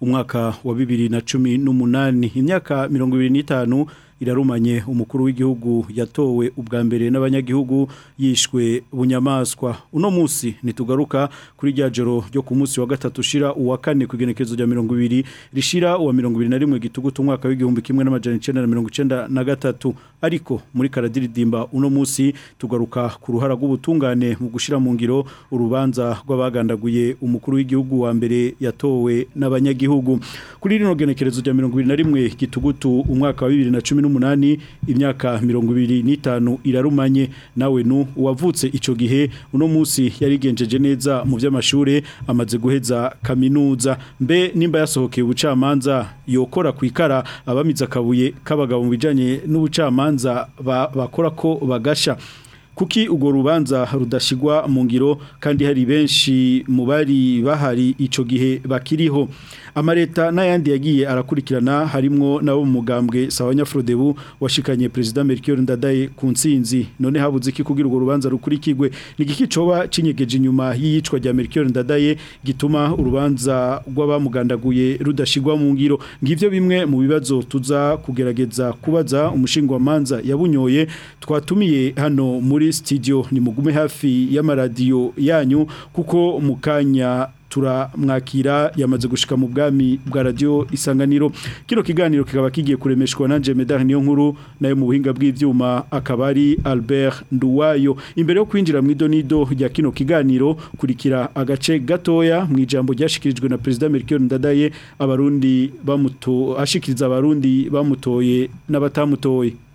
umwaka wa bibiri na cumi n'umunani imyaka mirongo ibiri n'itanu irarumanye umukuru w'igihugu yatowe ubwa mbere n'abanyagihugu yishwe bunyamaswa uno munsi nitugaruka kuri rya joro ryo ku munsi wa gatatu ushira uwa kane ku igenekezo rya mirongo ibiri rishira uwa mirongo ibiri na rimwe gitugutu umwaka w'igihumbi kimwe n'amajana icenda na mirongo icyenda na gatatu ariko muri karadiridimba uno munsi tugaruka ku ruhara rw'ubutungane mu gushyira mu ngiro urubanza rw'abagandaguye umukuru w'igihugu wa mbere yatowe n'abanyagihugu kuri rino genekerezo rya mirongo ibiri na rimwe gitugutu umwaka wa bibiri na cumi n'umunani imyaka mirongo ibiri n'itanu irarumanye nawe nu uwavutse icyo gihe uno munsi yarigenjeje neza mu by'amashuri amaze guheza kaminuza mbe nimba yasohokeye ubucamanza yokora ku ikara abamize akabuye k'abagabo mu bijyanye n'ubucamanza bakora ko bagasha kuki urwo rubanza rudashyirwa mu ngiro kandi hari benshi mu bari bahari icyo gihe bakiriho amareta n'ayandi yagiye arakurikirana harimo nabo mu mugambwe sawa nyafurodebu washikanye perezida merikiyoni ndadaye ku nsinzi none habuze iki kugira urwo rubanza rukurikirwe ni igiki coba cinyegeje inyuma y'iyicwa rya merikiyoni ndadaye gituma urubanza rw'abamugandaguye rudashyirwa mu ngiro ngibyo bimwe mu bibazo tuza kugerageza kubaza umushingwamanza yabunyoye twatumiye hano muri kuri studio mugume hafi y'amaradiyo yanyu kuko mukanya kanya turamwakira yamaze gushika mu bwami bwa radio isanganiro kino kiganiro kikaba kigiye kuremeshwa na Jemedar niyo nkuru nayo mu buhinga bw'ivyuma akabari Albert Nduwayo imbere yo kwinjira mu idonido ya kino kiganiro kurikira agace gatoya mu ijambo ryashikirijwe na President Melchior Ndadaye abarundi bamuto ashikiriza abarundi bamutoye n'abatamutoye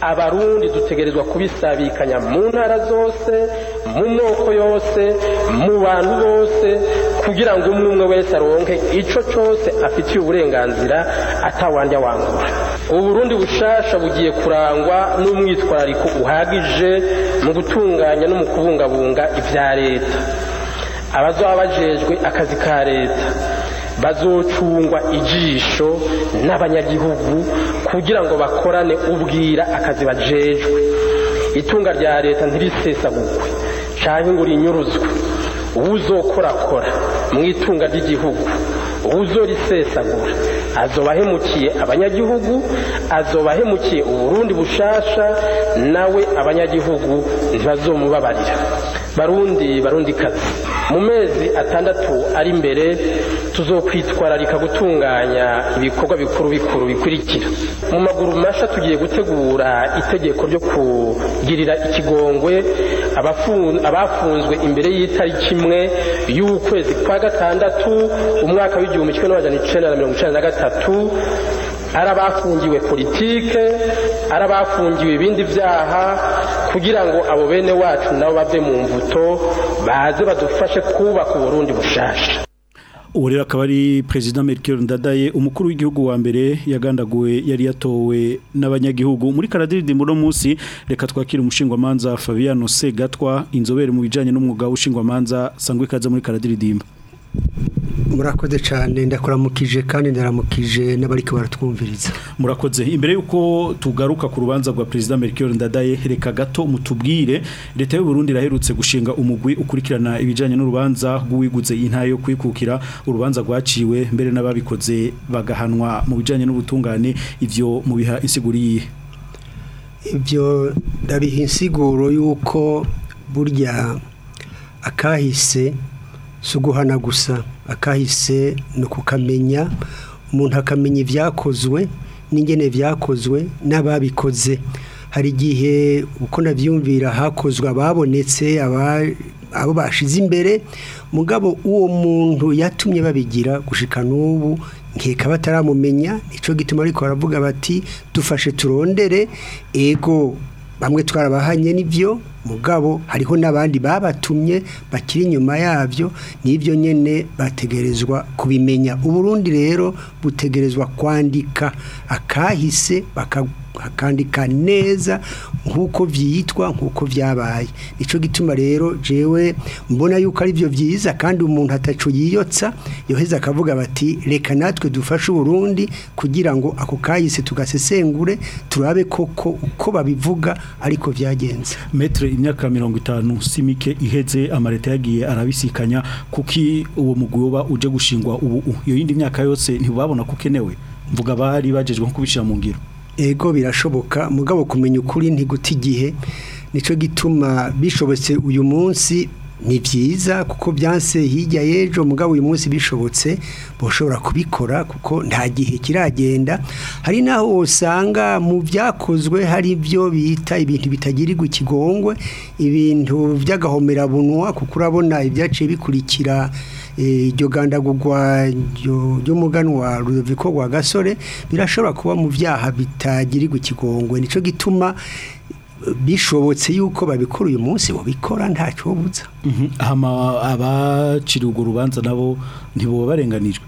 abarundi dutegerezwa kubisabikanya mu ntara zose mu moko yose mu bantu bose kugira ngo umwe umwe wese aronke icyo cyose afitiye uburenganzira atawandya wangura uburundi bushasha bugiye kurangwa n’umwitwariko uhagije mu gutunganya no mu kubungabunga ibya leta abazaba bajejwe akazi ka leta bazocungwa ijisho n'abanyagihugu kugira ngo bakorane ubwira akazi bajejwe itunga rya leta ntirisesagurwe cyangwa ngo rinyuruzwe uwuzokorakora mu itunga ry'igihugu uwuzorisesagura azobahemukiye abanyagihugu azobahemukiye uburundi bushasha nawe abanyagihugu ntibazomubabarira barundi barundikazi mu mezi atandatu ari imbere tuzokwitwararika gutunganya ibikorwa bikuru bikuru bikurikira mu maguru mashya tugiye gutegura itegeko ryo kugirira ikigongwe abafunzwe imbere y'itariki imwe y'ukwezi kwa gatandatu umwaka w'igihumbi kimwe n'amajana icyenda na mirongo icyenda na gatatu ari abafungiwe politike ari abafungiwe ibindi byaha kugira ngo abo bene wacu nabo bave mu mvuto baze badufashe kubaka uburundi bushasha ubu rero akaba ari perezida merkel ndadaye umukuru w'igihugu wa mbere yagandaguwe yari yatowe n'abanyagihugu muri karadiridimbo muri munsi reka twakire umushingwamanza fabiano segatwa inzobere mu bijyanye n'umwuga w'ubushingwamanza sangwa ikaze muri karadiridimbo murakoze cyane ndakuramukije kandi ndaramukije n'abari baratwumviriza murakoze imbere y'uko tugaruka ku rubanza rwa perezida Melchior ndadaye reka gato mutubwire leta y'u Burundi iraherutse gushinga umugwi ukurikirana ibijyanye n'urubanza rw'uwiguze intayo kwikukira urubanza rwaciwe mbere n'ababikoze bagahanwa mu bijyanye n'ubutungane ibyo mubiha insiguriye ibyo ndabiha y'uko burya akahise si uguhana gusa akahise no kukamenya umuntu akamenya ibyakozwe n'ingene byakozwe n'ababikoze hari igihe uko nabyumvira hakozwe ababonetse abo bashize imbere mugabo uwo muntu yatumye babigira gushika n'ubu nkeka bataramumenya nicyo gituma ariko aravuga bati dufashe turondere ego bamwe twarabahanye n'ibyo mugabo hariho n'abandi babatumye bakiri nyuma yabyo n'ibyo nyine bategerezwa kubimenya uburundi rero butegerezwa kwandika akahise bakagwa ukakandika neza nk'uko byitwa nk'uko vyabaye. nicyo gituma rero jewe mbona yuko ari byo byiza kandi umuntu atacu yiyotsa yoheza akavuga bati reka natwe dufashe uburundi kugira ngo ako kayise tugasesengure turabe koko uko babivuga ariko vyagenze. metero imyaka mirongo itanu si mike iheze amareta yagiye arabisikanya kuki uwo mugoba uje gushingwa ubu iyo yindi myaka yose ntibabona ko mvuga bari bagejwe nko kubishyira mu ngiro ego birashoboka mugabo kumenya ukuri ntiguta igihe nicyo gituma bishobotse uyu munsi ni byiza kuko byanse hijya y'ejo mugabo uyu munsi bishobotse boshobora kubikora kuko nta gihe kiragenda hari n'aho usanga mu byakozwe hari byo bita ibintu bitagirirwa ikigongwe ibintu by'agahomerabunwa kuko urabona ibyaciye bikurikira iryo gandagurwa ry'umuganwa ruyoviko wa gasore birashobora kuba mu byaha bitagirirwa ikigongwe nicyo gituma eh, bishobotse yuko babikora uyu munsi bubikora ntacyo bubuza mhm. abacira urwo rubanza nabo ntibuba barenganijwe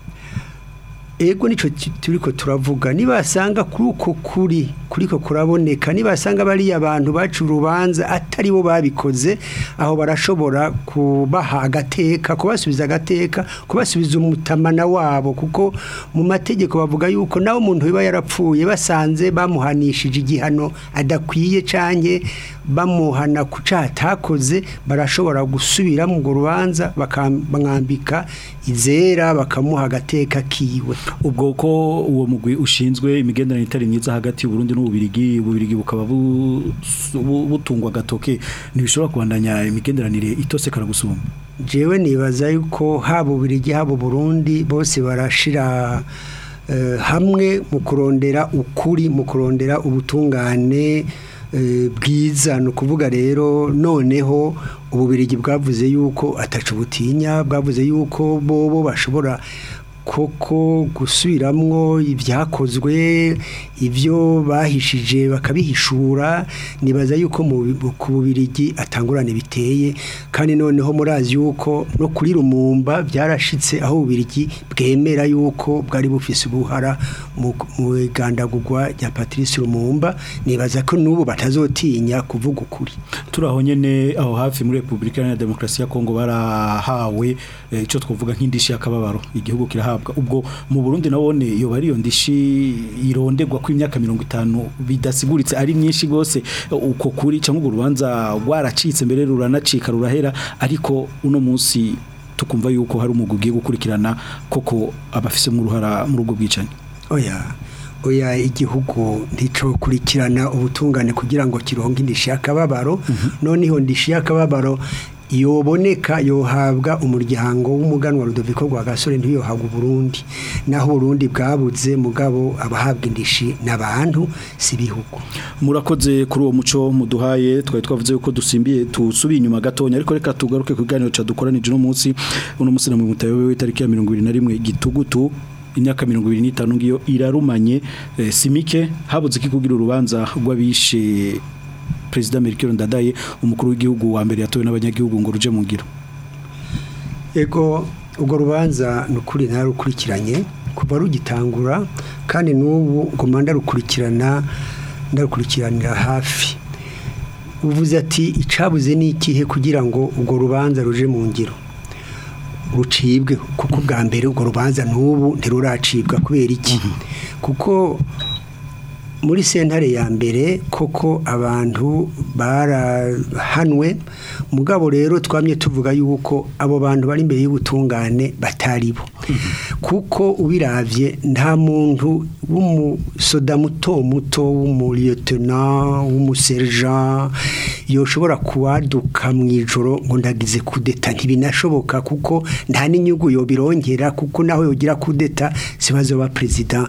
ego nicyo turi turavuga nibasanga kuri uko kuri kuriko kuraboneka nibasanga bariya abantu baca urubanza atari bo babikoze aho barashobora kubaha agateka kubasubiza agateka kubasubiza umutamana wabo kuko mu mategeko bavuga yuko nawe umuntu biba yarapfuye basanze bamuhanishije igihano adakwiye canke bamuhana ku catakoze barashobora gusubira mu rubanza bakamwambika izera bakamuha agateka kiwe ubwo ko uwo mugwi ushinzwe imigenderanire itari myiza hagati y'u Burundi n'ububirigi ububirigi bukaba butungwa gatoke ntibishobora kubandanya imigenderanire itosekara karagusumba jewe nibaza yuko haba ububirigi haba Burundi bose barashira eh, hamwe mu kurondera ukuri mu kurondera ubutungane eh, bwiza ni ukuvuga rero noneho ububirigi bwavuze yuko ataca ubutinya bwavuze yuko bobo bashobora koko gusubiramwo ibyakozwe ibyo bahishije bakabihishura nibaza yuko ku bubirigi atangurane biteye kandi noneho murazi yuko no kuri rumumba byarashitse aho ububirigi bwemera yuko bwari bufise buhara mu Uganda gugwa ya Patrice Rumumba nibaza ko n'ubu batazotinya kuvuga ukuri turaho nyene aho hafi muri Republika ya Demokarasi ya Kongo barahawe eh, ico twovuga nk'indishya yakababaro igihugu kiraha guhabwa ubwo mu Burundi nabone yo bari yo ndishi irondegwa ku imyaka 50 bidasiguritse ari myinshi gose uko kuri cyangwa urubanza rwaracitse mbere ruranacika rurahera ariko uno munsi tukumva yuko hari umugugiye gukurikirana koko abafise mu ruhara mu rugo bwicanye oya oya igihugu nticokurikirana ubutungane kugira ngo kironke indishyi akababaro mhm. noneho indishyi akababaro yoboneka yohabwa umuryango w'umuganwa Rudoviko rwa gasore ntiyohabwa Burundi naho Burundi bwabuze mugabo abahabwa indishi n'abantu si murakoze kuri uwo muco muduhaye twari twavuze yuko dusimbiye tusubiye inyuma gatonya ariko reka tugaruke ku kiganiro cadukoranije uno munsi uno munsi na mirongo itanu w'itariki ya mirongo na rimwe gitugutu imyaka mirongo irindwi n'itanu ngiyo irarumanye eh, simike habuze ikikugira urubanza rw'abishe perezida Melchior Ndadaye umukuru w'igihugu wa mbere yatowe n'abanyagihugu ngo ruje mu ngiro ego urwo rubanza nukuri narukurikiranye ntarukurikiranye kuva rugitangura kandi n'ubu ngoma ndarukurikirana ndakurikiranira hafi uvuze ati icabuze ni kugira ngo urwo rubanza ruje mu ngiro rucibwe kuko bwa mbere urwo rubanza n'ubu ntiruracibwa kubera iki mm-hmm. kuko muri sentare ya mbere koko abantu barahanwe mugabo rero twamye tuvuga yuko abo bantu bari imbere y'ubutungane batari bo mhm. kuko ubirabye nta muntu w'umusoda muto muto w'umuriyotena w'umuseja yoshobora kuwaduka mu ijoro ngo ndagize kudeta ntibinashoboka kuko nta n'inyungu yobirongera kuko naho yogira kudeta sibazo ba perezida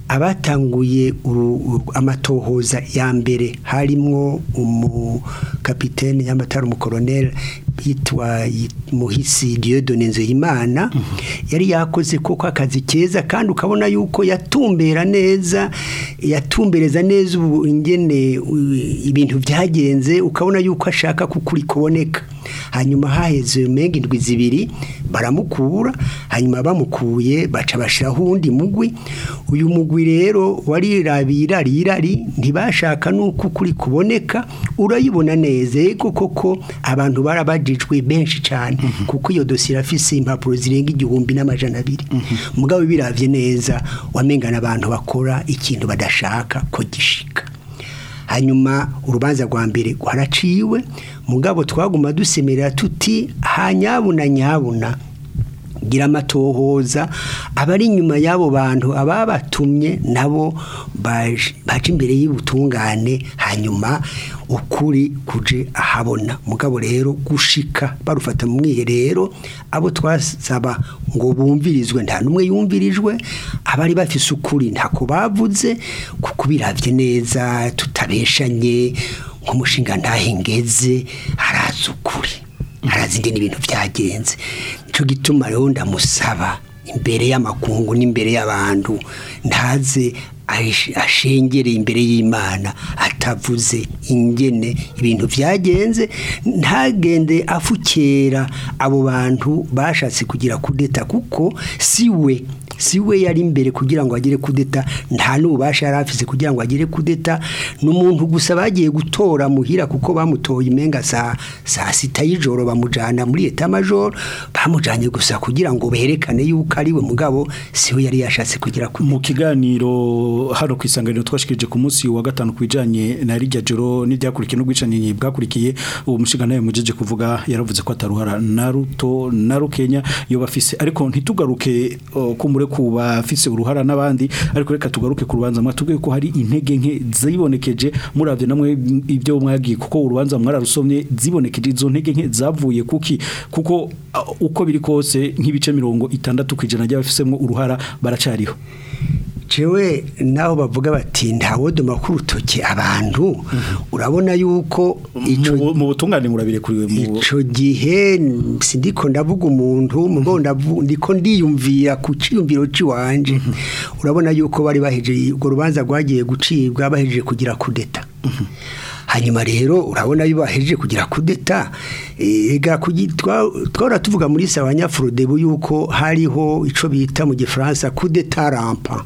abatanguye amatohoza ya mbere harimo umukapitene y'amatara umukoroneri yitwa muhisi Dieudonne Nzeyimana mhm. yari yakoze koko akazi keza kandi ukabona yuko yatumbera neza yatumbereza neza ubu ingene ibintu byagenze ukabona yuko ashaka kukurikoboneka hanyuma haheze umwenge indwi zibiri baramukura hanyuma bamukuye baca bashyiraho uwundi mugwi uyu mugwi rero warirabira rirari ntibashaka n'uko kuri kuboneka urayibona neza ariko koko abantu barabajijwe benshi cyane mhm. kuko iyo dosiye irafise impapuro zirenga igihumbi n'amajana abiri mhm. mugabo birabye neza wamengana abantu bakora ikintu badashaka ko gishika hanyuma urubanza rwa mbere rwaraciwe mugabo twaguma dusemerera tuti hanyabuna nyabuna gira amatohoza abari inyuma y'abo bantu ababatumye nabo baca imbere y'ubutungane hanyuma ukuri kuje ahabona mugabo rero gushika barufata mu mwiherero abo twasaba ngo bumvirizwe nta n'umwe yumvirijwe abari bafise ukuri ntako bavuze kuko biravye neza tutabeshanye nk'umushinga ntahingeze arazukuri ukuri n’ibintu byagenze cyo gituma rero ndamusaba imbere y'amakungu n'imbere y'abantu ntaze ashengereye imbere y'imana atavuze ingene ibintu byagenze ntagende afukera abo bantu bashatse kugira kudeta kuko si we si we yari imbere kugira ngo agere kudeta nta n'ububasha yari afise kugira ngo agere kudeta n’umuntu gusa bagiye gutora muhira kuko bamutoye imenga saa sita y'ijoro bamujyana muri etamajoro bamujanye gusa kugira ngo berekane yuko ari we mugabo si we yari yashatse kugira ku mu kiganiro hano ku isanganiro twashikirije ku munsi wa gatanu kwijanye na rijya joro n'ibyakurikiye no gwicanyi bwakurikiye uwo mushinga naye mujeje kuvuga yaravuze ko ataruhara na ruto na rukenya yo bafise ariko ntitugaruke ko mure ku bafise uruhara n'abandi ariko reka tugaruke ku rubanza mwatubwiye ko hari intege nke zibonekeje muravye namwe ibyo mwagiye kuko urubanza mwararusomye zibonekeje izo ntege nke zavuye kuki kuko uko biri kose nk'ibice mirongo itandatu kwijana ry'abafisemwo uruhara baracariho cewe naho bavuga bati ntawodoma ku rutoki abantu mm-hmm. urabona yuko mu butungane murabirekuriwe mu icyo gihe sindiko ndavuga umuntu mm-hmm. ndiko ndiyumvira ku cyiyumviro cy'iwanje mm-hmm. urabona yuko bari bahejeje urwo rubanza rwagiye gucibwa bahejeje kugira kudeta hanyuma rero urabona bibahejeje kugira kudeta ega twara tuvuga muri sawa nyafurode yuko hariho ico bita mu gifaransa kudeta rampa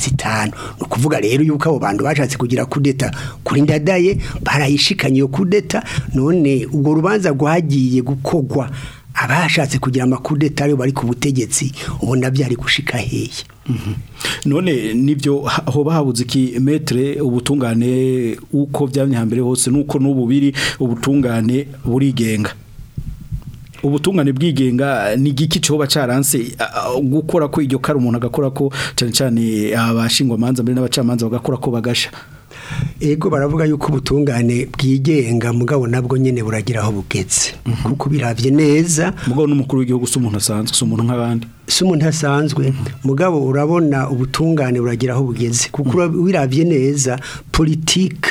zitanu ni ukuvuga rero yuko abo bantu bashatse kugira kudeta kuri ndadaye barayishikanye iyo kudeta none ubwo rubanza rwagiye gukogwa abashatse kugira amakudeta ariyo bari ku butegetsi ubona byari gushika hehe Mhm. none nibyo aho bahabuze iki metre ubutungane uko byamye hambere hose nuko n’ububiri ubutungane burigenga ubutungane bwigenga ni igiki cyoba caranse gukora ko iryo kare umuntu agakora ko cyane cyane abashingwa manza mbere n'abacamanza bagakora ko bagasha ego baravuga yuko ubutungane bwigenga mugabo nabwo nyine buragira aho bugetse mhm. kuko birabye neza mugabo n'umukuru w'igihugu si umuntu asanzwe si umuntu nk'abandi si umuntu asanzwe mhm. mugabo urabona ubutungane buragira aho bugeze kuko mhm. birabye neza politiki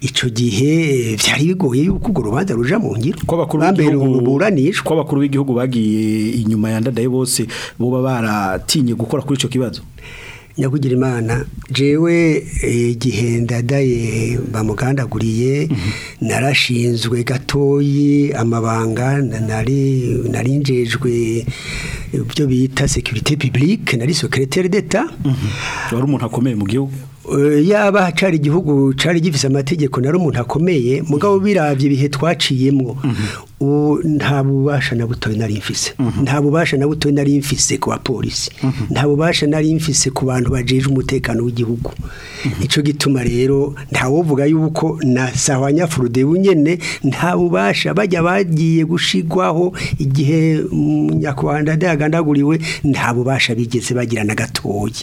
icyo gihe byari eh, bigoye yuko urwo rubanza ruja mu ngiro bambere uburanishwa ko abakuru b'igihugu bagiye inyuma ya ndadaye bose bo baratinye gukora kuri icyo kibazo nyakugira imana jewe igihe eh, ndadaye bamugandaguriye mhm. narashinzwe gatoyi amabanga nari narinjejwe ibyo bita security publique nari secrétaire d'etat mhm. wari umuntu akomeye mu gihugu Eh, yaba cari igihugu cari gifite amategeko nari umuntu akomeye mugabo mhm. birabye bihe twaciyemo mhm. nta bubasha na butoya nari mfise mhm. nta bubasha na butoya nari mfise ku bapolisi nta bubasha nari mfise ku bantu bajeje umutekano w'igihugu nicyo gituma rero nta wovuga yuko na sahwanyafurude bunyene nta bubasha bajya bagiye gushigwaho igihe mm, nyakubahanda ndagandaguriwe nta bubasha bigeze bagira na gatoya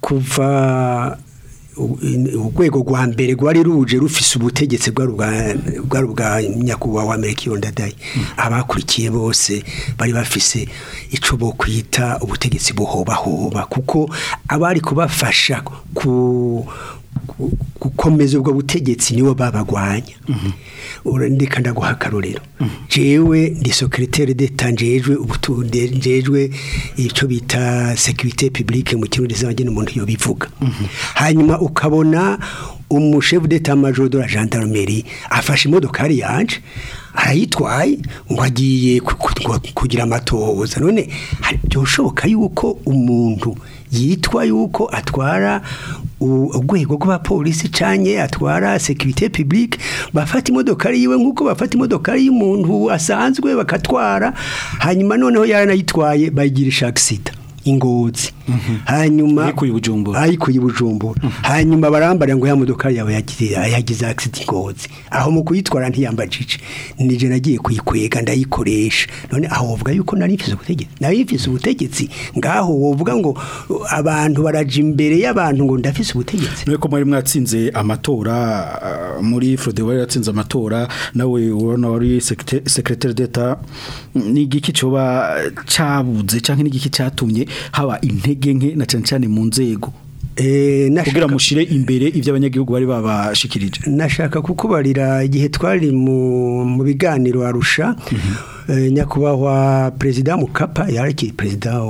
kuva urwego rwa mbere rwari ruje rufise ubutegetsi bwari ubwa nyakubahwa amerika ndadaye abakurikiye bose bari bafise icyo bo kwita ubutegetsi buhobahoba kuko abari kubafasha ku gukomeza ubwo butegetsi nibo babagwanya urandika mhm. ndaguha akarorero mhm. jewe ndi secrétaire d'etat njejwe ubutunde njejwe ico bita sécurité publique mu kirundi zanje n'umuntu yo bivuga mhm. hanyuma ukabona umushef d'etat major de la gendarmerie afashe imodoka ari yanje arayitwaye ngo agiye kugira amatohoza none byoshoboka yuko umuntu yitwa yuko atwara urwego rw'abapolisi cyane atwara sekirite pibulike bafata imodoka yiwe nk'uko bafata imodoka y'umuntu asanzwe bakatwara hanyuma noneho yaranayitwaye bayigirisha agisida ingozi mhm. hanyuma ayikuye ibujumbura mhm. hanyuma barambara ngo ya modoka yawe yagize agisida ingozi aho mu kuyitwara ntiyambajije nije nagiye kuyikwega ndayikoresha none aho wovuga yuko nari mfise ubutegetsi nari mfise ubutegetsi ngaho wovuga ngo abantu baraje imbere y'abantu ngo ndafise ubutegetsi nuko mwari mwatsinze amatora ah, muri Frode wari yatsinze amatora nawe urona wari secrétaire d'etat ni igiki coba cabuze canke ni igiki catumye haba intege nke na cyane cyane mu nzego eh, kugira mushire imbere iby’abanyagihugu bari babashikirije nashaka kukubarira igihe twari mu biganiro arusha mhm. eh, nyakubahwa perezida mukapa yari akiri perezida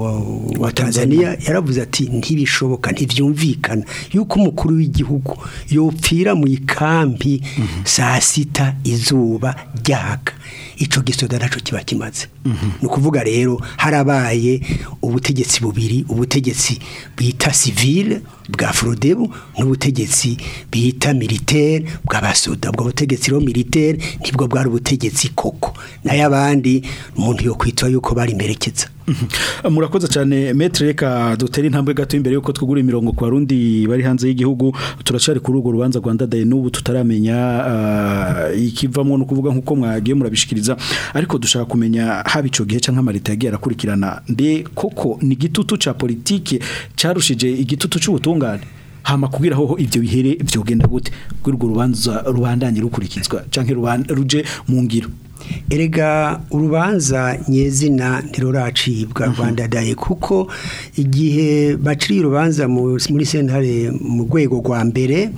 wa tanzania yaravuze ati ntibishoboka ntibyumvikana yuko umukuru w'igihugu yopfira mu ikambi mhm. saa sita izuba ryaka ico gisoda naco kiba kimaze mm -hmm. ni rero harabaye ubutegetsi bubiri ubutegetsi bita civil bwa Frodebu n'ubutegetsi bita militaire bwa basoda bwa butegetsi ro militaire nibwo bwari ubutegetsi koko nayo abandi umuntu yo kwitwa yuko bari merekeza murakoze cyane metre reka dutere intambwe gato imbere yuko twugura imirongo kwa rundi bari hanze y'igihugu turacari kuri urwo rubanza Rwanda Day n'ubu tutaramenya uh, ikivamwo no kuvuga nkuko mwagiye murabishikiriza ariko dushaka kumenya haba ico gihe cyangwa marita yagiye arakurikirana nde koko ni gitutu ca politique carushije igitutu c'ubutungane hama kugira hoho ivyo bihere byogenda gute kuri urwo rubanza rubandanye rukurikizwa canke ruje mu ngiro erega urubanza nyezina ntiruracibwa mhm. rwanda Day kuko igihe baciriye urubanza muri sentare mu rwego rwa mbere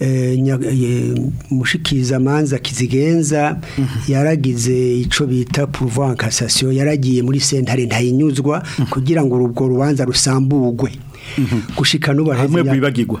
eh, mushikiza mushikirizamanza kizigenza mhm. yaragize ico bita porovankasasiyo yaragiye muri sentare ntayinyuzwa mhm. kugira ngo urwo rubanza rusambugwe gushika n'ubu hamwe bwibagirwa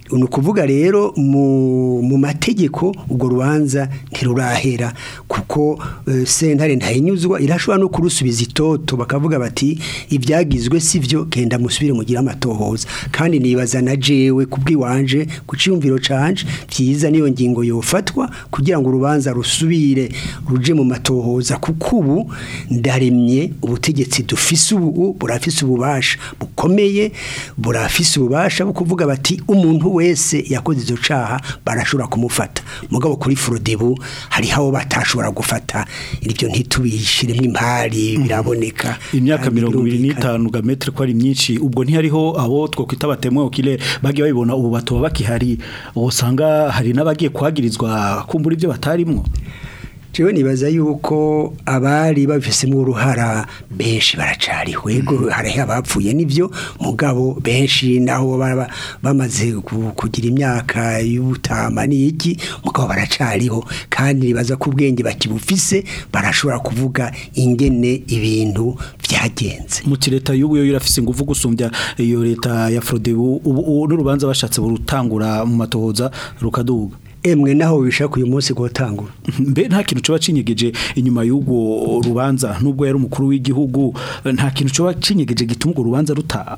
ni ukuvuga rero mu mategeko urwo rubanza ntirurahera kuko sentare eh, ntahinyuzwa irashobora no kurusubiza itoto bakavuga bati ibyagizwe si byo genda musubire mugire amatohoza kandi nibaza na jewe kubw'iwanje ku cyumviro canje byiza niyo ngingo yo gufatwa kugira ngo urubanza rusubire ruje mu matohoza kuko ubu ndaremye ubutegetsi dufise ubu burafise ububasha bukomeye burafise ububasha bwo kuvuga bati umuntu wese yakoze izo caha barashobora kumufata mugabo kuri furodebu hari aho batashobora gufata iryo ntitubishiremo impari mhm. biraboneka imyaka mirongo ibiri n'itanu gametre ko ari myinshi ubwo ntihariho abo twokwita batemwe okile bagiye babibona ubu batoba bakihari usanga hari n'abagiye kwagirizwa baburizwa kumbura ibyo batarimo jewe nibaza yuko abari bafisemo uruhara benshi baracariwe mm. hariho abapfuye n'ibyo mugabo benshi naho bamaze kugira imyaka y'ubutama ni iki mugabo baracariho kandi nibaza ko ubwenge bakibufise barashobora kuvuga ingene ibintu byagenze Mu leta y'ubu yo irafise ingufu gusumbya iyo leta ya Frodebu ubu n'urubanza bashatse burutangura mu matohoza rukaduga emwe naho wishaka uyu munsi kuwutangura mbe nta kintu cyo kinyegeje inyuma y'ubwo rubanza nubwo yari umukuru w'igihugu nta kintu kiba kinyegeje gituma urwo ruta rutaboneka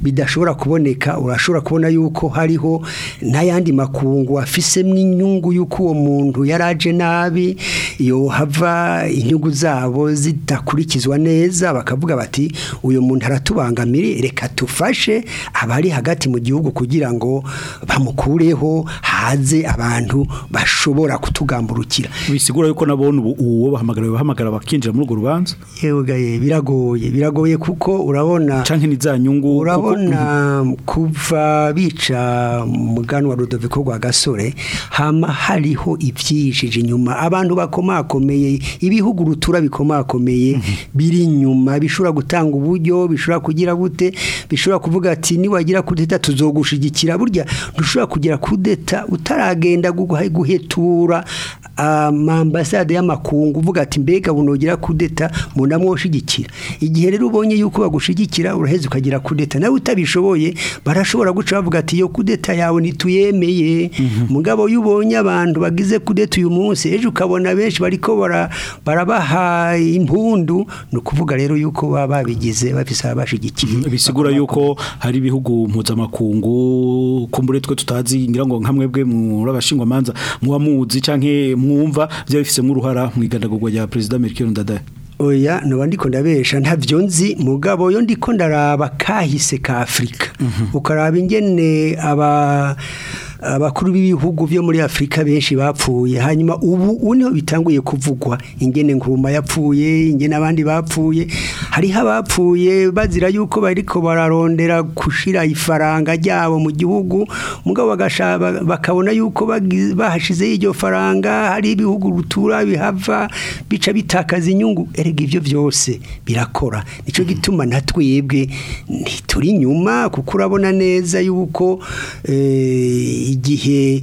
bidashobora kuboneka urashobora kubona yuko hariho n'ayandi makungu afisemo inyungu y'uko uwo muntu yaraje nabi iyo hava inyungu zabo zidakurikizwa neza bakavuga bati uyu muntu aratubangamire reka tu dufashe abari hagati mu gihugu kugira ngo bamukureho haze abantu bashobora kutugamburukira bisigura yuko nabona uwo bahamagara bahamagara bakinjira muri urwo rubanza yego gaye biragoye biragoye kuko urabona canke nizanyungu urabona kuva bica mugano wa Rodoviko rwa Gasore hama hariho ivyishije nyuma abantu bakomakomeye ibihugu rutura bikomakomeye mhm. biri inyuma bishobora gutanga uburyo bishobora kugira gute bishobora kuvuga ati niwagira kudeta tuzogushigikira burya ntushobora kugera kudeta utaragenda guhetura amambasade y'amakungu uvuga ati mbega bunogera kudeta munamwoshigikira igihe rero ubonye yuko bagushigikira uraheze ukagira kudeta nawe utabishoboye barashobora guca bavuga ati yo kudeta yawe nituyemeye mhm. mugabo iyo ubonye abantu bagize kudeta uyu munsi ejo ukabona benshi bariko barabaha impundu ni ukuvuga rero yuko baba babigize bafise abashigikiye mhm. bisigura yuko hari ibihugu mpuzamakungu kumbure twe tutazi ngira ngo nka mwebwe muri abashingwamanza muba muzi canke mwumva byaba uruhara mu igadagurwa rya perezida Melchior Ndadaye oya noba ndiko ndabesha nta vyonzi mugabo yo ndiko ndaraba kahise ka Afrika mhm. ukaraba ingene aba abakuru b'ibihugu byo muri Afrika benshi bapfuye hanyuma ubu uno bitanguye kuvugwa ingene Nguruma yapfuye ingene abandi bapfuye hariho abapfuye bazira yuko bariko bararondera kushira ifaranga ryabo mu gihugu mugabo bakabona yuko bahashize iryo faranga hari ibihugu rutura bihava bica bitakaza inyungu erega ibyo byose birakora nico mm-hmm. gituma natwebwe ntituri inyuma kuko urabona neza yuko eh igihe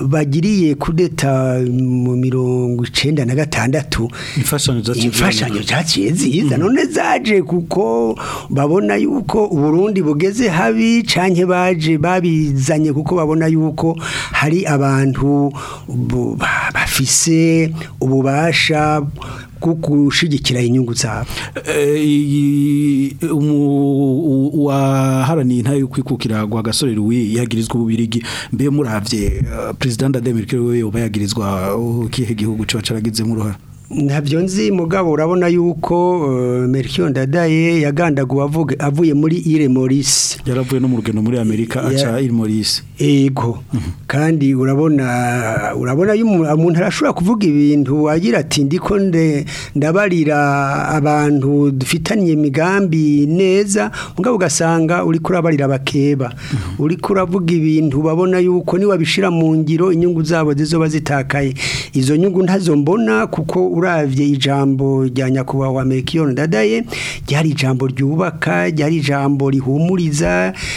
bagiriye kudeta mu mirongo icyenda na gatandatu imfashanyo zaciye mm. none zaje kuko babona yuko uburundi bugeze habi canke baje babizanye kuko babona yuko hari aba abantu bafise ububasha bwo gushyigikira inyungu zabo eh, uwaharaniye intare kwikukira gwa gasore ruwi yagirizwa ububirigi mbe murabye eh, perezida ndademikirere we uba yagirizwa ikihe uh, gihugu cyaba cyaragizemo uruhare ntabyo nzi mugabo urabona yuko eh, Melchior Ndadaye yagandaguwe avuye muri Ile Maurice yaravuye no mu rugendo muri Amerika aca Ile Maurice yego mhm. kandi urabona urabona umuntu arashobora kuvuga ibintu wagira ati ndiko ndabarira abantu dufitanye imigambi neza mugabo ugasanga uri kurabarira abakeba mhm. uri kuravuga ibintu babona yuko ni abishira mu ngiro inyungu zabo zizoba bazitakaye izo nyungu ntazo mbona kuko urabye ijambo rya nyakubahwa mekiyoni dadaye ryari ijambo ryubaka ryari ijambo rihumuriza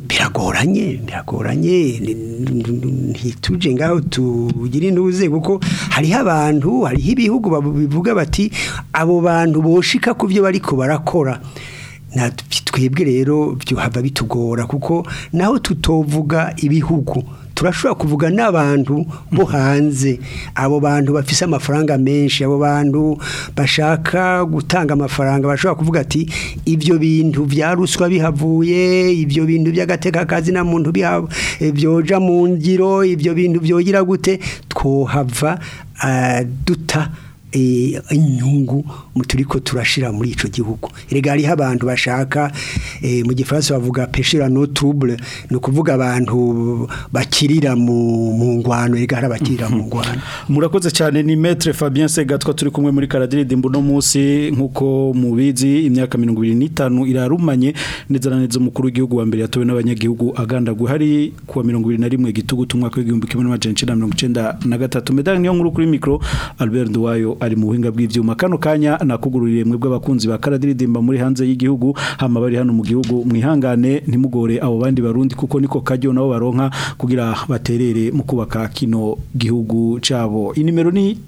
biragoranye biragoranye ntituje ngaho tugire intuze kuko hariho abantu hariho ibihugu bivuga bati abo bantu boshika ku byo bari barakora twebwe rero hava bitugora kuko naho tutovuga ibihugu turashobora kuvuga n'abantu bo hanze abo bantu bafise amafaranga menshi abo bantu bashaka gutanga amafaranga bashobora kuvuga ati ibyo bintu bya ruswa bihavuye ibyo bintu by'agatekakazi na muntu byoja eh, mu ngiro ibyo bintu byogira gute twohava eh, duta Eh, inyungu turi ko turashira muri icyo gihugu rega hariho abantu bashaka eh, mu gifaransa bavuga peshira no tubure ni ukuvuga abantu bakirira mu ngwano rega hari mu ngwano murakoze cyane ni metre fabien segatwa turi kumwe muri karadiridi mbuno munsi nk'uko mubizi imyaka mirongo irindwi n'itanu irarumanye ndetse na neza umukuru w'igihugu wa mbere yatowe n'abanyagihugu agandaguye hari kuwa mirongo irindwi na rimwe gitugu umwaka w'igihumbi kimwe n'amajana na gatatu medani niyo nkuru kuri micro albert duwayo ari mu buhinga bw'ibyuma kano kanya nakugururiye mwe bw'abakunzi ba karadiridimba muri hanze y'igihugu hama bari hano mu gihugu mwihangane ntimugore abo bandi barundi kuko niko kajyo nabo baronka kugira baterere mu kubaka kino gihugu cabo inimero ni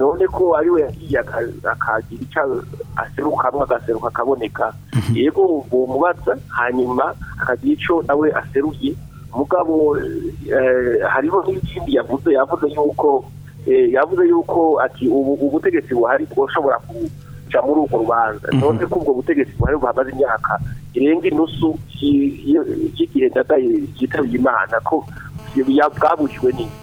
none ko we yagiye akagira icyo aserukamwe agaseruka akaboneka mhm. yego uwo mubatsa hanyuma akagira icyo nawe aseruye mugabo eh, hariho n'ikindi yavuze yavuze yuko eh, yavuze yuko ati ubu ubutegetsi buhari bwoshobora kuca muri urwo rubanza mhm. none ko ubwo butegetsi buhari buhagaze imyaka irenga inusu y'igihe data imana ko bwabujijwe n'iyi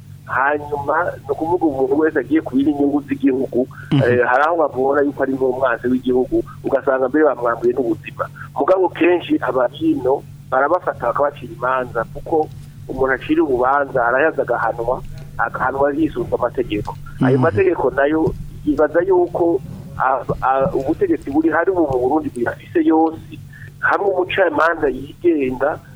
hanyuma ni ukuvuga umuntu wese agiye kubira inyungu z'igihugu mhm. eh, hari aho bavura yuko ari nk'umwanzi w'igihugu ugasanga mbere bamwambuye n'ubuzima mugabo kenshi abahino barabafata bakabacira imanza kuko umuntu acira urubanza arayaza agahanwa agahanwa yisunze amategeko ayo mhm. mategeko nayo ibaza yuko ubutegetsi buri hari ubu burundi bwifise yose hamwe umucamanza yigenga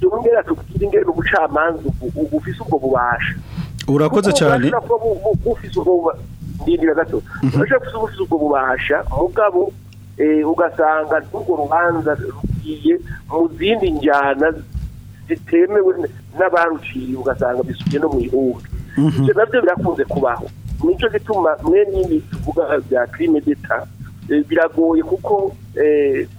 yongera tugira ingero ubucamanza ufise ubwo bubasha urakoze cyane hirya gato mhm. urashobora gusubiza ubwo bubasha mugabo eh, ugasanga ubwo rubanza rugiye mu zindi njyana zitemewe n'abaruciye ugasanga bisubiye no mu ihugu mhm. ibyo nabyo birakunze kubaho nicyo gituma mwe n'ibi tuvuga bya kirime deta eh, biragoye kuko eh,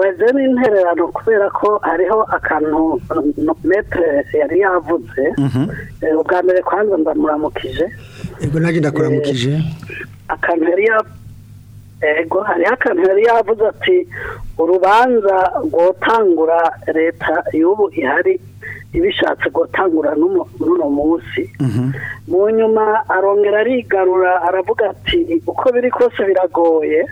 weze n'intererano kubera ko hariho akantu metere yari yavutse mhm. eh, ubwa mbere kwanza ndamuramukije ego nanjye ndakuramukije akantu yari ego hariho akantu yari yavuze ati urubanza rwotangura leta y'ubu ihari ibishatse gutangura n'uno munsi mhm. mu nyuma arongera arigarura aravuga ati uko biri kose biragoye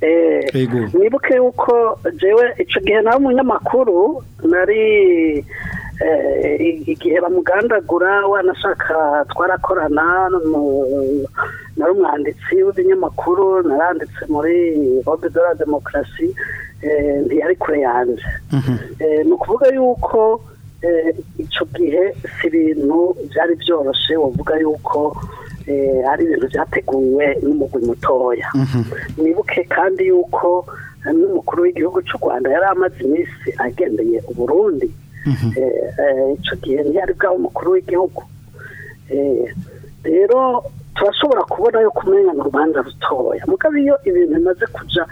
eh, nibuke uko jewe icyo gihe nawe umunyamakuru nari eh, igihe bamugandagura wanashaka twarakorana nari umwanditsi w'ibinyamakuru naranditse muri bobi de la demokarasi ntiyari kure yanjye mhm. ni ukuvuga yuko Eh, icyo gihe si ibintu byari byoroshye wavuga yuko eh, ari ibintu byateguwe n'umugwi mutoya mwibuke mhm. kandi yuko eh, n'umukuru w'igihugu cy'u rwanda yari amaze iminsi agendeye uburundi mhm. icyo gihe ntiyari bwaba umukuru w'igihugu rero turashobora kubona yo kumenya mu rubanza rutoya mugabo iyo ibintu bimaze kujya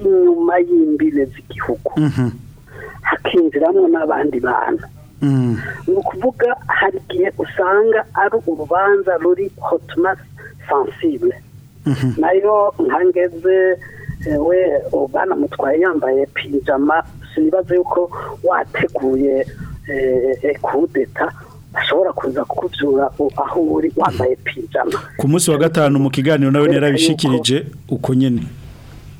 inyuma y'imbine z'igihugu mhm. hakinjiramo n'abandi bantu ni ukuvuga hari igihe usanga ari urubanza ruri hotumasi sansibure nayo nkangeze eh, we ubana mutwaye yambaye pijama sinibaze yuko wateguye eh, eh, kudeta ashobora kuza kukubyura aho uri wambaye pijama ku munsi wa gatanu mu kiganiro nawe yarabishikirije uko nyine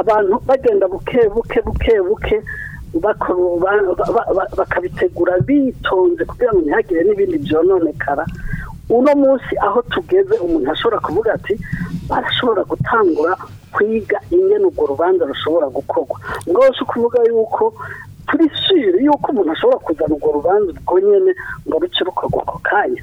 abantu bagenda buke buke buke buke bakabitegura bitonze kugira ngo ntihagire n'ibindi byononekara uno munsi aho tugeze umuntu ashobora kuvuga ati barashobora gutangura kwiga ingene urwo rubanza rushobora gukorwa ubwose ukuvuga yuko turi sire yuko umuntu ashobora kuzana urwo rubanza ubwo nyine ngo ruce rukorwa ako kanya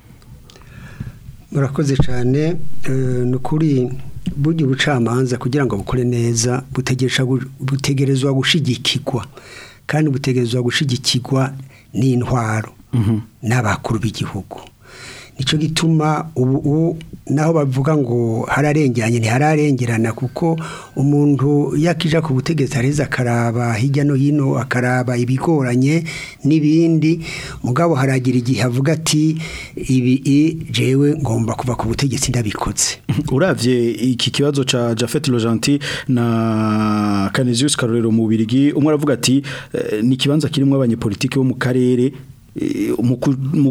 murakoze cyane eh, ni ukuri burya ubucamanza kugira ngo bukore neza butegesha butegerezwa gushyigikirwa kandi butegerezwa gushyigikirwa n'intwaro mhm. n'abakuru b'igihugu icyo gituma ubu naho bavuga ngo hararengeranye ntihararengerana kuko umuntu yakija ku butegetsi areza akaraba hirya no hino akaraba ibigoranye n'ibindi mugabo haragira igihe avuga ati ibi jewe ngomba kuva ku butegetsi ndabikotse urabye iki kibazo cya Jafet Lojanti na Canisius Karorero mu Birigi umwe aravuga ati eh, ni ikibanza kirimo abanyepolitiki bo mu karere Eh, mu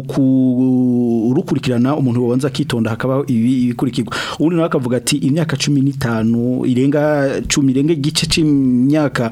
kurukurikirana umuntu wabanza akitonda hakaba ibi ibikurikirwa ubundi nawe akavuga ati imyaka cumi n'itanu irenga cumi irenga igice cy'imyaka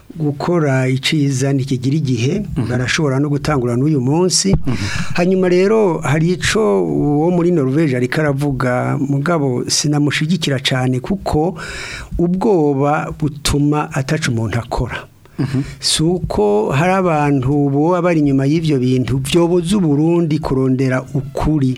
gukora iciza ntikigira igihe mm-hmm. barashobora no gutangura n'uyu munsi hanyuma rero hari ico uwo muri Norvege ariko aravuga mugabo sinamushigikira cyane kuko ubwoba butuma atacu umuntu akora si uko hari abantu baba bari inyuma y'ibyo bintu byoboza uburundi kurondera ukuri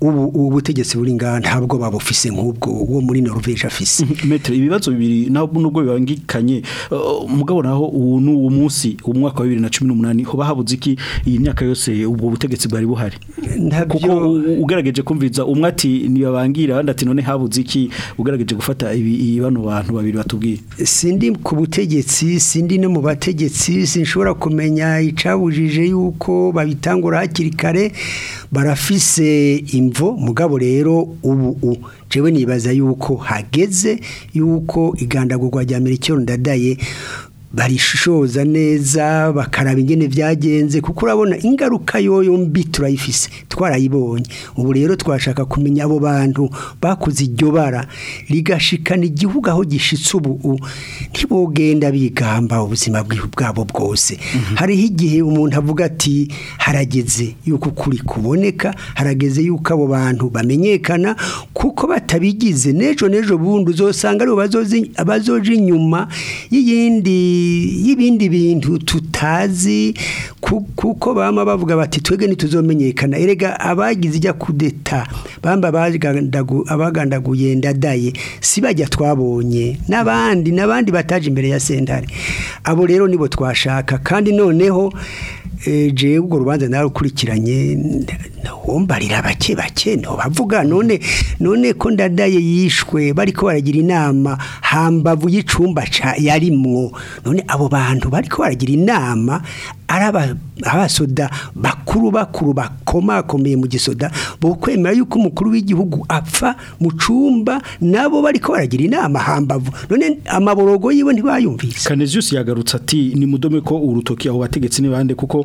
ubutegetsi buri ngaha ntabwo babufise nk'ubwo uwo muri Norvege afise mm-hmm. metre ibibazo bibiri nubwo bibangikanye uh, mugabo naho uwo munsi umwaka wa 2018 ho bahabuze iki iyi myaka yose ubwo butegetsi bwari buhari kuko ugerageje kumviza umwe ati nibabangira abandi ati none habuze iki ugerageje gufata ibi bano bantu babiri batubwiye sindi ku butegetsi sindi no mu bategetsi sinshobora kumenya icabujije yuko babitangura hakiri kare barafise im imvo mugabo rero ubu jewe nibaza yuko hageze yuko igandagurwa rya mirikiro ndadaye barishoza neza bakaraba ingene byagenze kuko urabona ingaruka yoyo mbi turayifise twarayibonye ubu rero twashaka kumenya abo bantu bakoze iryo bara rigashikana igihugu aho gishitse ubu ntibogenda bigamba ubuzima bwabo bwose mhm. hariho igihe umuntu avuga ati harageze yuko ukuri kuboneka harageze yuko abo bantu bamenyekana kuko batabigize n'ejo n'ejo bundi uzosanga aribo bazoje inyuma y'iyindi y'ibindi bintu tutazi kuko baba bavuga bati twege ntituzomenyekana erega abagize ijya kudeta bamba abagandaguye ndadaye si bajya twabonye n'abandi n'abandi bataje imbere ya sentare abo rero nibo twashaka kandi noneho eh, jewe ubwo rubanza narukurikiranye ntuwumbarira bake bake bavuga none none ko ndadaye yishwe bari ko baragira inama hambavu y'icumba yarimwo none abo bantu bariko ko baragira inama ari abasoda bakuru bakuru akomeye mu gisoda bo kwemera yuko umukuru w'igihugu apfa mu cumba nabo bariko ko baragira inama hambavu none amaborogo yiwe ntibayumvise Canesius yagarutse ati ni mudome ko urutoki aho bategetsi nibande kuko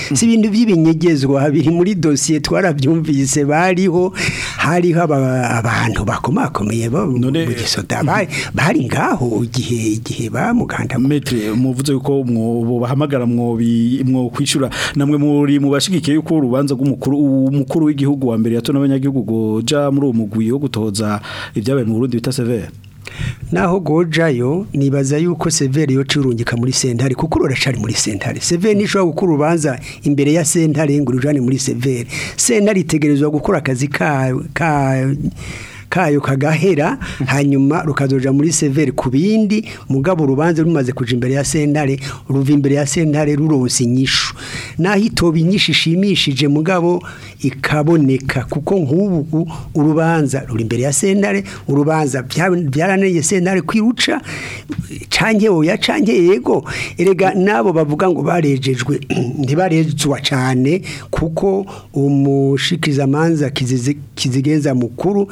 hmm. si ibintu by'ibinyegezwa biri muri dosiye twarabyumvise bariho hariho abantu bakomakomeye mu gisoda bari ngaho gihe gihe bamuganda mu parametre muvuze yuko mwo bahamagara mwo mwo kwishura namwe muri mubashigikiye yuko urubanza rw'umukuru umukuru w'igihugu wa mbere yatona abanyagihugu goja muri uwo mugwi wo gutoza ibyabaye mu Burundi bita severe naho gojayo nibaza yuko severi yo curungika muri sentare kuko uracari muri sentare severi nishobora gukura urubanza imbere ya sentare ngo muri Sever sentare itegerezwa gukora akazi ka, ka kayo kagahera hanyuma rukazoja muri severi ku bindi mugabo urubanza rumaze kuja imbere ya sentare ruva imbere ya sentare ruronse inyishu naho itoba inyishu ishimishije mugabo ikaboneka kuko nk'ubu urubanza ruri imbere ya sendare urubanza byaraneye sentare kwiruca canke oya canke yego erega nabo bavuga ngo barejejwe ntibarejwa cyane kuko umushikizamanza kizigenza mukuru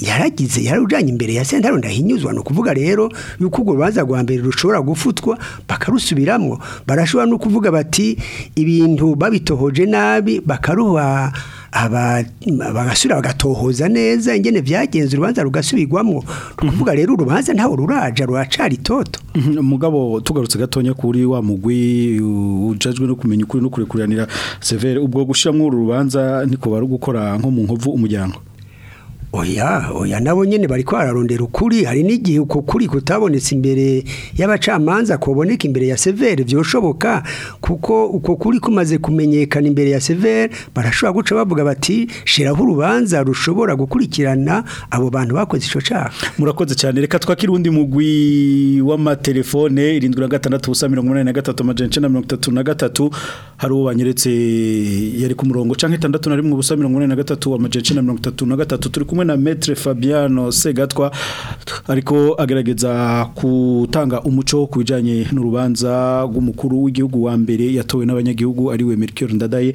yaragize yarujyanye imbere ya senta ndahinyuzwa ni ukuvuga rero yuko urwo rubanza rwa mbere rushobora gufutwa bakarusubiramo barashobora no kuvuga bati ibintu babitohoje nabi bakaruha bagasubira bagatohoza neza ingene byagenze urubanza rugasubigwamo mhm. kuvuga rero urubanza ntawe ruraja ruracara itoto mhm. mugabo tugarutse gatonya kuri wa mugwi ujajwe no kumenya ukuri no kurekuranira severe ubwo gushiramo urubanza niko bari gukora nko mu nkovu umuryango oya oya nabo nyine bari kwararondera ukuri hari n'igihe uko kuri kutabonetse imbere y'abacamanza kuboneka imbere ya Sever byoshoboka kuko uko kuri kumaze kumenyekana imbere ya Sever barashobora guca bavuga bati shiraho urubanza rushobora gukurikirana abo bantu bakoze icyo cyaha murakoze cyane reka twakire undi mugwi w'amatelefone irindwi na gatandatu ubusa na gatatu amajana na gatatu hari uwo banyeretse yari ku murongo cyangwa itandatu na rimwe ubusa mirongo na gatatu amajana kumwe na Maître Fabiano Segatwa ariko agerageza kutanga umuco ku bijyanye n'urubanza rw'umukuru w'igihugu wa mbere yatowe n'abanyagihugu ariwe Melchior Ndadaye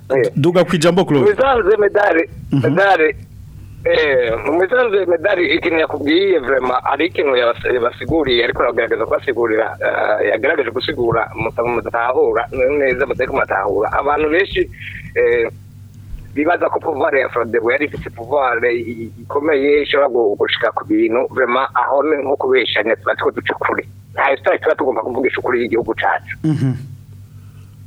duga ku ijambo kurubu ubisanzwe medali medali mu misanzu ya medali ikintu yakubwiye vrema ari ikintu yabasiguriye ariko aragaragaza kubasigurira yagaragaje gusigura mutahura neza mutariko muratahura abantu benshi bibaza ko pouvoir ya Frodebu yari ifite pouvoir ikomeye ishobora gushika ku bintu vraiment aho ni nko kubeshanya tuba tuko duca kure ntayo tuba tugomba kuvugisha ukuri y'igihugu cyacu mhm.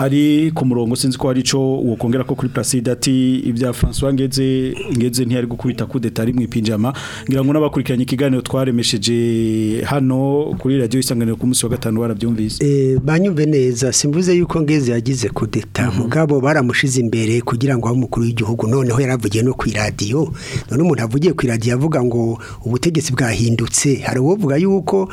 ari ku murongo sinzi ko cyo ico kongera ko kuri Placide ati ibya François ngeze ngeze ntiyari gukubita kudeta ari mu ipinjama ngira ngo nabakurikiranye ikiganiro twaremesheje hano kuri radio isanganiro ku munsi wa gatano barabyumvise eh banyumve neza simvuze yuko ngeze yagize kudeta mhm. mugabo mm -hmm. baramushize imbere kugira ngo abumukuru w'igihugu noneho yaravugiye no ku radio none umuntu avugiye ku radio avuga ngo ubutegetsi bwahindutse hari uwovuga yuko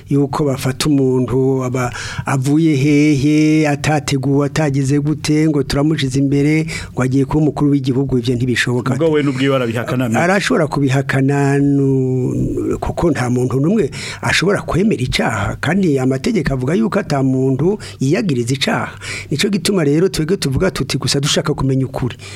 yuko bafata umuntu aba avuye hehe atateguwe atageze gute ngo turamushize imbere ngo agiye kuba umukuru w'igihugu ibyo ntibishoboka ubwo we n'ubwiwe arabihakana arashobora kubihakana kuko nta muntu n'umwe ashobora kwemera icyaha kandi amategeko avuga yuko ata muntu yiyagiriza icyaha nicyo gituma rero twege tuvuga tuti gusa dushaka kumenya ukuri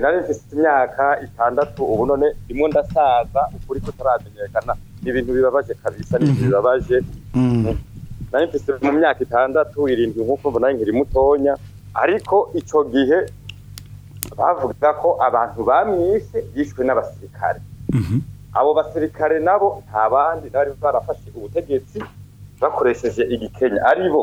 narengeje imyaka itandatu ubu none ndimo ndasaza ukuri kutaramenyekana ni ibintu bibabaje kabisa ni ibintu mhm. bibabaje mm. nari mfise mu myaka itandatu irindwi nk'uko mbona nkiri mutonya ariko icyo gihe bavuga ko abantu bamwishe yishwe n'abasirikare mhm. abo basirikare nabo nta bandi bari barafashe ubutegetsi bakoresheje igikenya aribo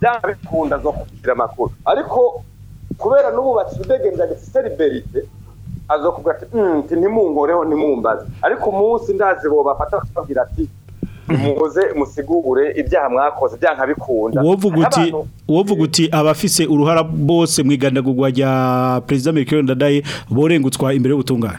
byaba bikunda zo kugira amakuru ariko kubera n'ububatsi udegendanitse seriberite aza kuvuga ati hmm, ntimunkoreho ntimumbaze ariko umunsi ndazi bo bafata bakabwira ati muze musigure ibyaha mwakoze ibyaha nkabikunda wovuga uti abafise uruhara bose mu igandagurwa rya perezida merkel ndadaye borengutswa imbere y'ubutungane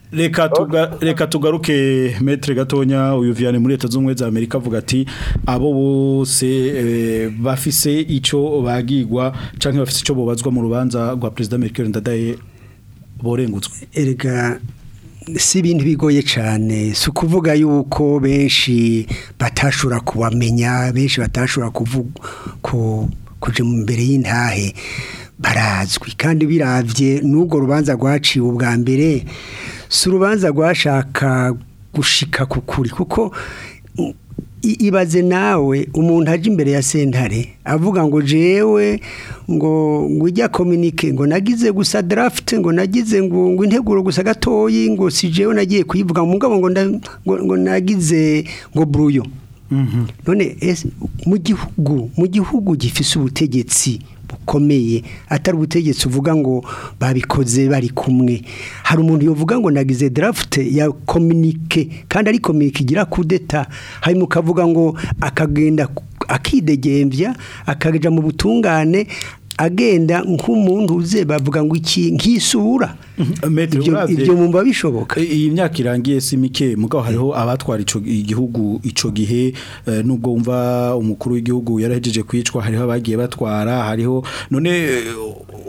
reka tugaruke metero gatonya uyu viyane muri leta z'ubumwe za amerika avuga ati abo bose eh, bafise icyo bagigwa cyangwa bafise icyo bubazwa mu rubanza rwa perezida merkel ndadaye borengutswe erega si ibintu bigoye cyane si kuvuga yuko benshi batashura kubamenya benshi batashobora mu mbere y'intahe barazwi kandi birabye n'ubwo rubanza rwaciwe ubwa mbere si urubanza rwashaka gushika ku kuko ibaze nawe umuntu ajya imbere ya sentare avuga ngo jewe ngo ngo communique ngo nagize gusa darafite ngo nagize ngo ngo integuro gusa gatoyi ngo si jewe nagiye kuyivuga mu ngabo ngo ngo nagize ngo buruyo mhm. none mu gihugu mu gihugu gifise ubutegetsi bukomeye atari ubutegetsi uvuga ngo babikoze bari kumwe hari umuntu yovuga ngo nagize draft ya communique kandi ari communique igira kudeta hanyuma ukavuga ngo akagenda akidegembya akaja mu butungane agenda nk'umuntu uze bavuga ngo iki nk'isura mm-hmm. ibyo mumba bishoboka iyi myaka irangiye si mike mugabo eh. hariho abatwara igihugu icyo gihe eh, nubwo wumva umukuru w'igihugu yarahejeje kwicwa hariho abagiye batwara hariho none eh,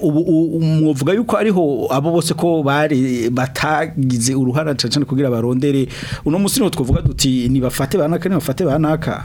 ubu yuko ariho abo bose ko bari batagize uruhara cyane kugira barondere uno munsi niho twavuga duti ntibafate banaka bafate banaka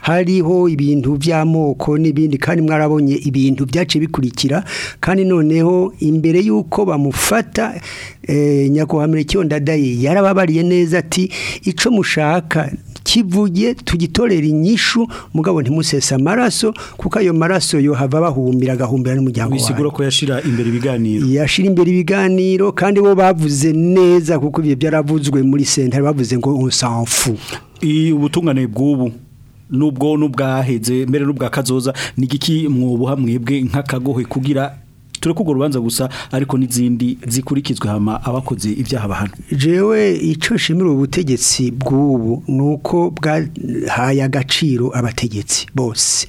hariho ibintu by'amoko n'ibindi kandi mwarabonye ibintu byace bikurikira kandi noneho imbere yuko bamufata eh, nyakuhamire cyondadaye yarababariye neza ati ico mushaka kivuye tugitorera inyishu mugabo ntimusesa amaraso kuko ayo maraso yo bava bahumbira agahumbira n'umuryango wawe wisigura ko yashira imbere ibiganiro yashira imbere ibiganiro kandi bo bavuze neza kuko ibyo byaravuzwe muri sentare bavuze ngo unsanfu ubutungane bw'ubu nubwo n'ubwaheze mbere n'ubwa kazoza nigiki mwubuha mwebwe nk'akagohe kugira tureko urwo rubanza gusa ariko n'izindi zikurikizwe hama abakoze ibyaha bahana jewe icyo nshimira ubutegetsi bw'ubu ni uko bwahaye agaciro abategetsi bose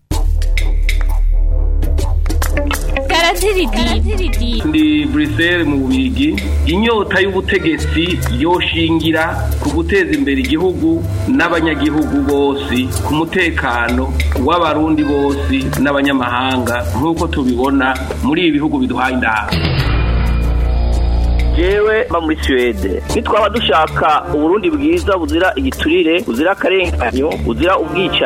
ndi buriseri mu bigi inyota y'ubutegetsi yoshingira ku guteza imbere igihugu n'abanyagihugu bose ku mutekano w'abarundi bose n'abanyamahanga nk'uko tubibona muri ibi bihugu biduhaye indahabwo yewe mba muri suwede nitwaba dushaka uburundi bwiza buzira igiturire buzira karenganyo buzira ubwica